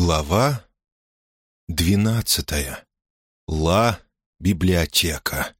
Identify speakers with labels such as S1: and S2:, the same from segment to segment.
S1: Глава двенадцатая. Ла библиотека.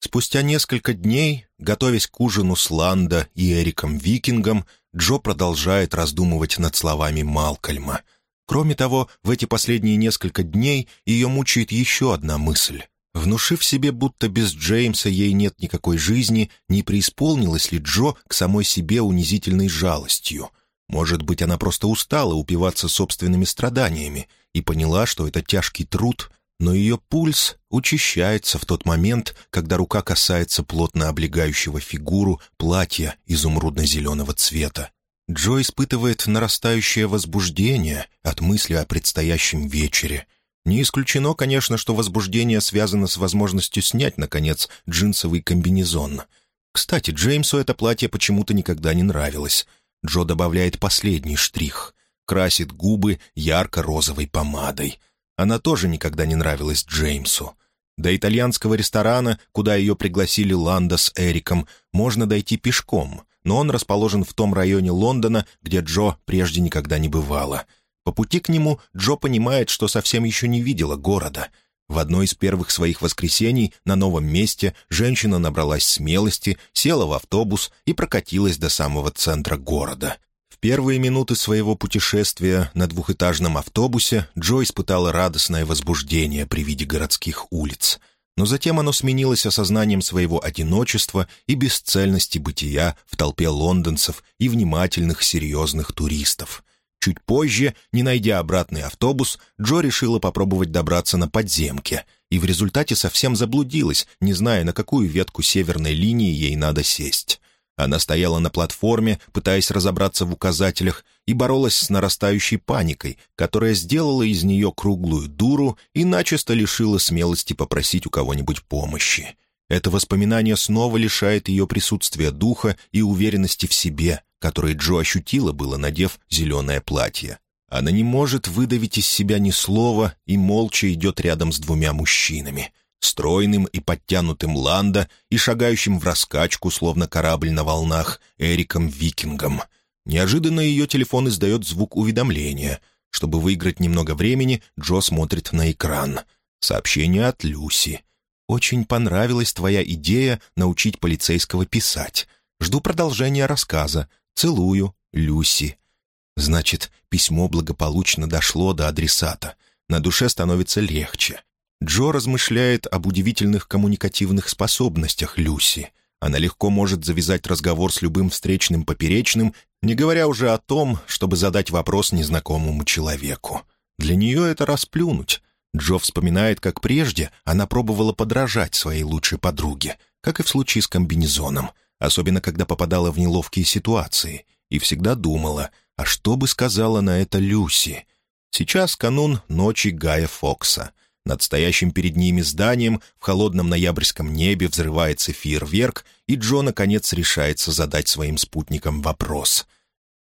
S1: Спустя несколько дней, готовясь к ужину с Ланда и Эриком Викингом, Джо продолжает раздумывать над словами Малкольма. Кроме того, в эти последние несколько дней ее мучает еще одна мысль. Внушив себе, будто без Джеймса ей нет никакой жизни, не преисполнилась ли Джо к самой себе унизительной жалостью — может быть, она просто устала упиваться собственными страданиями и поняла, что это тяжкий труд, но ее пульс учащается в тот момент, когда рука касается плотно облегающего фигуру платья изумрудно-зеленого цвета. Джо испытывает нарастающее возбуждение от мысли о предстоящем вечере. Не исключено, конечно, что возбуждение связано с возможностью снять, наконец, джинсовый комбинезон. Кстати, Джеймсу это платье почему-то никогда не нравилось — Джо добавляет последний штрих. Красит губы ярко-розовой помадой. Она тоже никогда не нравилась Джеймсу. До итальянского ресторана, куда ее пригласили Ланда с Эриком, можно дойти пешком, но он расположен в том районе Лондона, где Джо прежде никогда не бывала. По пути к нему Джо понимает, что совсем еще не видела города — в одно из первых своих воскресений на новом месте женщина набралась смелости, села в автобус и прокатилась до самого центра города. В первые минуты своего путешествия на двухэтажном автобусе Джо испытала радостное возбуждение при виде городских улиц. Но затем оно сменилось осознанием своего одиночества и бесцельности бытия в толпе лондонцев и внимательных серьезных туристов. Чуть позже, не найдя обратный автобус, Джо решила попробовать добраться на подземке, и в результате совсем заблудилась, не зная, на какую ветку северной линии ей надо сесть. Она стояла на платформе, пытаясь разобраться в указателях, и боролась с нарастающей паникой, которая сделала из нее круглую дуру и начисто лишила смелости попросить у кого-нибудь помощи. Это воспоминание снова лишает ее присутствия духа и уверенности в себе, которые Джо ощутила было, надев зеленое платье. Она не может выдавить из себя ни слова и молча идет рядом с двумя мужчинами — стройным и подтянутым Ланда и шагающим в раскачку, словно корабль на волнах, Эриком Викингом. Неожиданно ее телефон издает звук уведомления. Чтобы выиграть немного времени, Джо смотрит на экран. Сообщение от Люси. «Очень понравилась твоя идея научить полицейского писать. Жду продолжения рассказа. Целую, Люси». Значит, письмо благополучно дошло до адресата. На душе становится легче. Джо размышляет об удивительных коммуникативных способностях Люси. Она легко может завязать разговор с любым встречным поперечным, не говоря уже о том, чтобы задать вопрос незнакомому человеку. Для нее это расплюнуть. Джо вспоминает, как прежде она пробовала подражать своей лучшей подруге, как и в случае с комбинезоном — особенно когда попадала в неловкие ситуации, и всегда думала, а что бы сказала на это Люси? Сейчас канун ночи Гая Фокса. Над стоящим перед ними зданием в холодном ноябрьском небе взрывается фейерверк, и Джо, наконец, решается задать своим спутникам вопрос.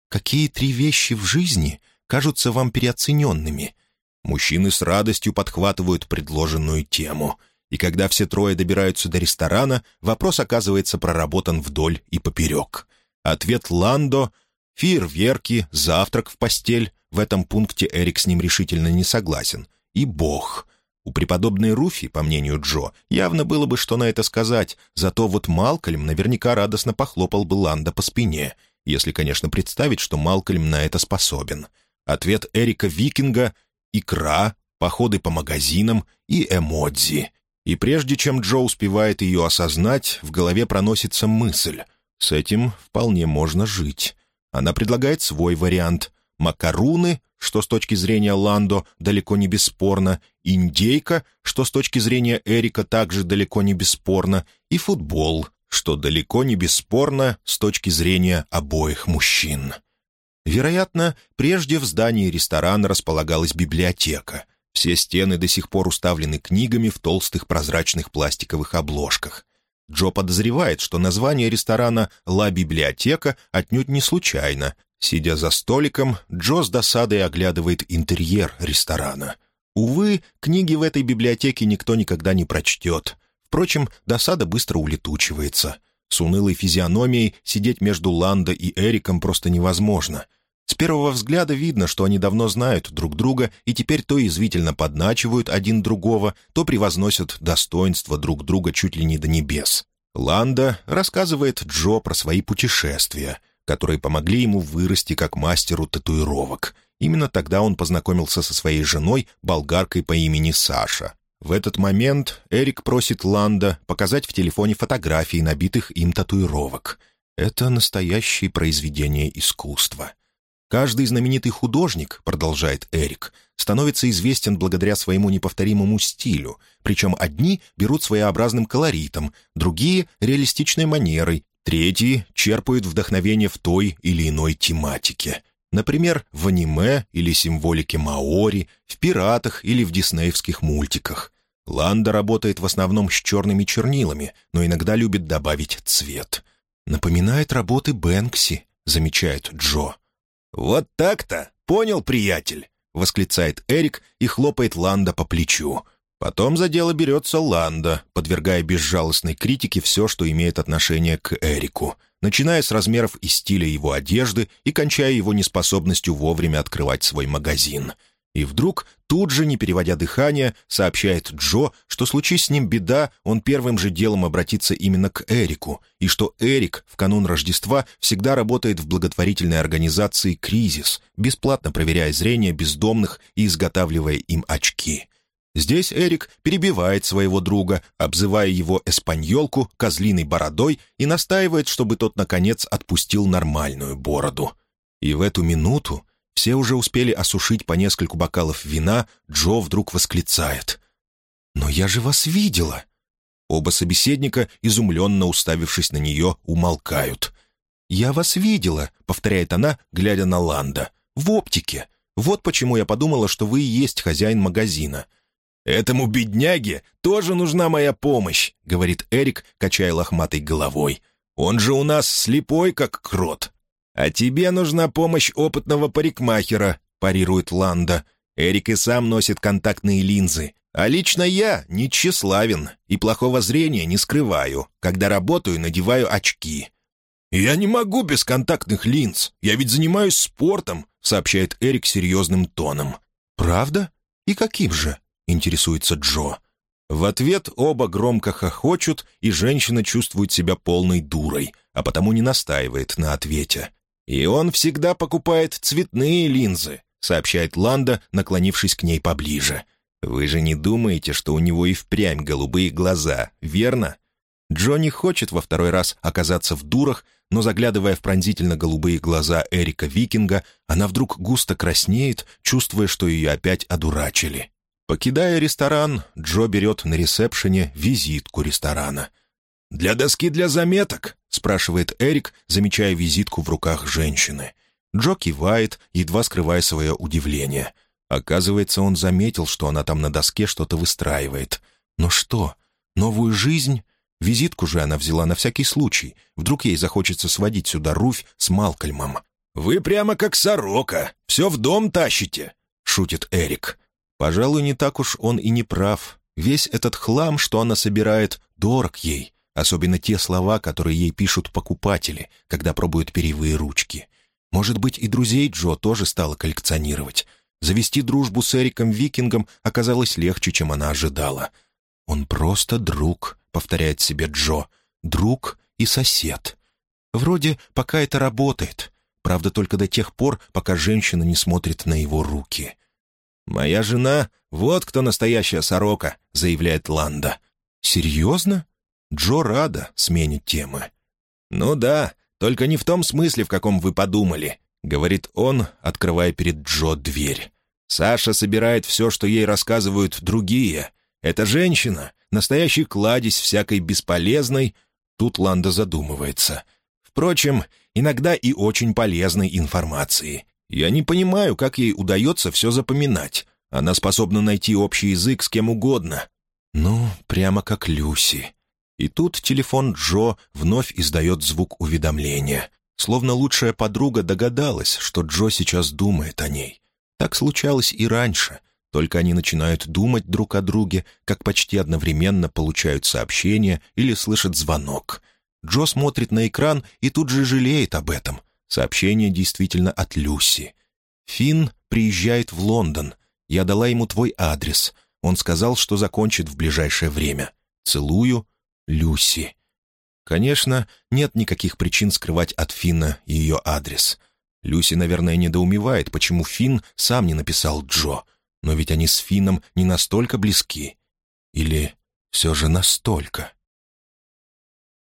S1: «Какие три вещи в жизни кажутся вам переоцененными?» Мужчины с радостью подхватывают предложенную тему — и когда все трое добираются до ресторана, вопрос оказывается проработан вдоль и поперек. Ответ Ландо — фейерверки, завтрак в постель. В этом пункте Эрик с ним решительно не согласен. И Бог. У преподобной Руфи, по мнению Джо, явно было бы что на это сказать, зато вот Малкольм наверняка радостно похлопал бы Ланда по спине, если, конечно, представить, что Малкольм на это способен. Ответ Эрика Викинга — икра, походы по магазинам и эмодзи. И прежде чем Джо успевает ее осознать, в голове проносится мысль. С этим вполне можно жить. Она предлагает свой вариант. Макаруны, что с точки зрения Ландо далеко не бесспорно, индейка, что с точки зрения Эрика также далеко не бесспорно, и футбол, что далеко не бесспорно с точки зрения обоих мужчин. Вероятно, прежде в здании ресторана располагалась библиотека — все стены до сих пор уставлены книгами в толстых прозрачных пластиковых обложках. Джо подозревает, что название ресторана «Ла Библиотека» отнюдь не случайно. Сидя за столиком, Джо с досадой оглядывает интерьер ресторана. Увы, книги в этой библиотеке никто никогда не прочтет. Впрочем, досада быстро улетучивается. С унылой физиономией сидеть между Ландо и Эриком просто невозможно. С первого взгляда видно, что они давно знают друг друга и теперь то язвительно подначивают один другого, то превозносят достоинство друг друга чуть ли не до небес. Ланда рассказывает Джо про свои путешествия, которые помогли ему вырасти как мастеру татуировок. Именно тогда он познакомился со своей женой, болгаркой по имени Саша. В этот момент Эрик просит Ланда показать в телефоне фотографии набитых им татуировок. Это настоящее произведение искусства. Каждый знаменитый художник, продолжает Эрик, становится известен благодаря своему неповторимому стилю, причем одни берут своеобразным колоритом, другие — реалистичной манерой, третьи черпают вдохновение в той или иной тематике. Например, в аниме или символике маори, в пиратах или в диснеевских мультиках. Ланда работает в основном с черными чернилами, но иногда любит добавить цвет. «Напоминает работы Бэнкси», — замечает Джо. «Вот так-то! Понял, приятель!» — восклицает Эрик и хлопает Ланда по плечу. Потом за дело берется Ланда, подвергая безжалостной критике все, что имеет отношение к Эрику, начиная с размеров и стиля его одежды и кончая его неспособностью вовремя открывать свой магазин — и вдруг, тут же, не переводя дыхание, сообщает Джо, что случись с ним беда, он первым же делом обратится именно к Эрику, и что Эрик в канун Рождества всегда работает в благотворительной организации «Кризис», бесплатно проверяя зрение бездомных и изготавливая им очки. Здесь Эрик перебивает своего друга, обзывая его эспаньолку козлиной бородой и настаивает, чтобы тот, наконец, отпустил нормальную бороду. И в эту минуту все уже успели осушить по нескольку бокалов вина, Джо вдруг восклицает. «Но я же вас видела!» Оба собеседника, изумленно уставившись на нее, умолкают. «Я вас видела», — повторяет она, глядя на Ланда. «В оптике. Вот почему я подумала, что вы и есть хозяин магазина». «Этому бедняге тоже нужна моя помощь», — говорит Эрик, качая лохматой головой. «Он же у нас слепой, как крот. «А тебе нужна помощь опытного парикмахера», — парирует Ланда. «Эрик и сам носит контактные линзы. А лично я не тщеславен и плохого зрения не скрываю. Когда работаю, надеваю очки». «Я не могу без контактных линз. Я ведь занимаюсь спортом», — сообщает Эрик серьезным тоном. «Правда? И каким же?» — интересуется Джо. В ответ оба громко хохочут, и женщина чувствует себя полной дурой, а потому не настаивает на ответе. «И он всегда покупает цветные линзы», — сообщает Ланда, наклонившись к ней поближе. «Вы же не думаете, что у него и впрямь голубые глаза, верно?» Джонни хочет во второй раз оказаться в дурах, но, заглядывая в пронзительно-голубые глаза Эрика Викинга, она вдруг густо краснеет, чувствуя, что ее опять одурачили. Покидая ресторан, Джо берет на ресепшене визитку ресторана — «Для доски для заметок?» — спрашивает Эрик, замечая визитку в руках женщины. Джо кивает, едва скрывая свое удивление. Оказывается, он заметил, что она там на доске что-то выстраивает. Но что? Новую жизнь? Визитку же она взяла на всякий случай. Вдруг ей захочется сводить сюда Руфь с Малкольмом. «Вы прямо как сорока. Все в дом тащите», — шутит Эрик. Пожалуй, не так уж он и не прав. Весь этот хлам, что она собирает, дорог ей. Особенно те слова, которые ей пишут покупатели, когда пробуют перьевые ручки. Может быть, и друзей Джо тоже стала коллекционировать. Завести дружбу с Эриком Викингом оказалось легче, чем она ожидала. «Он просто друг», — повторяет себе Джо. «Друг и сосед». Вроде пока это работает. Правда, только до тех пор, пока женщина не смотрит на его руки. «Моя жена — вот кто настоящая сорока», — заявляет Ланда. «Серьезно?» Джо рада смене темы. «Ну да, только не в том смысле, в каком вы подумали», — говорит он, открывая перед Джо дверь. «Саша собирает все, что ей рассказывают другие. Эта женщина — настоящий кладезь всякой бесполезной...» Тут Ланда задумывается. «Впрочем, иногда и очень полезной информации. Я не понимаю, как ей удается все запоминать. Она способна найти общий язык с кем угодно. Ну, прямо как Люси. И тут телефон Джо вновь издает звук уведомления. Словно лучшая подруга догадалась, что Джо сейчас думает о ней. Так случалось и раньше. Только они начинают думать друг о друге, как почти одновременно получают сообщение или слышат звонок. Джо смотрит на экран и тут же жалеет об этом. Сообщение действительно от Люси. «Финн приезжает в Лондон. Я дала ему твой адрес. Он сказал, что закончит в ближайшее время. Целую, Люси». Конечно, нет никаких причин скрывать от Финна ее адрес. Люси, наверное, недоумевает, почему Финн сам не написал Джо. Но ведь они с Финном не настолько близки. Или все же настолько.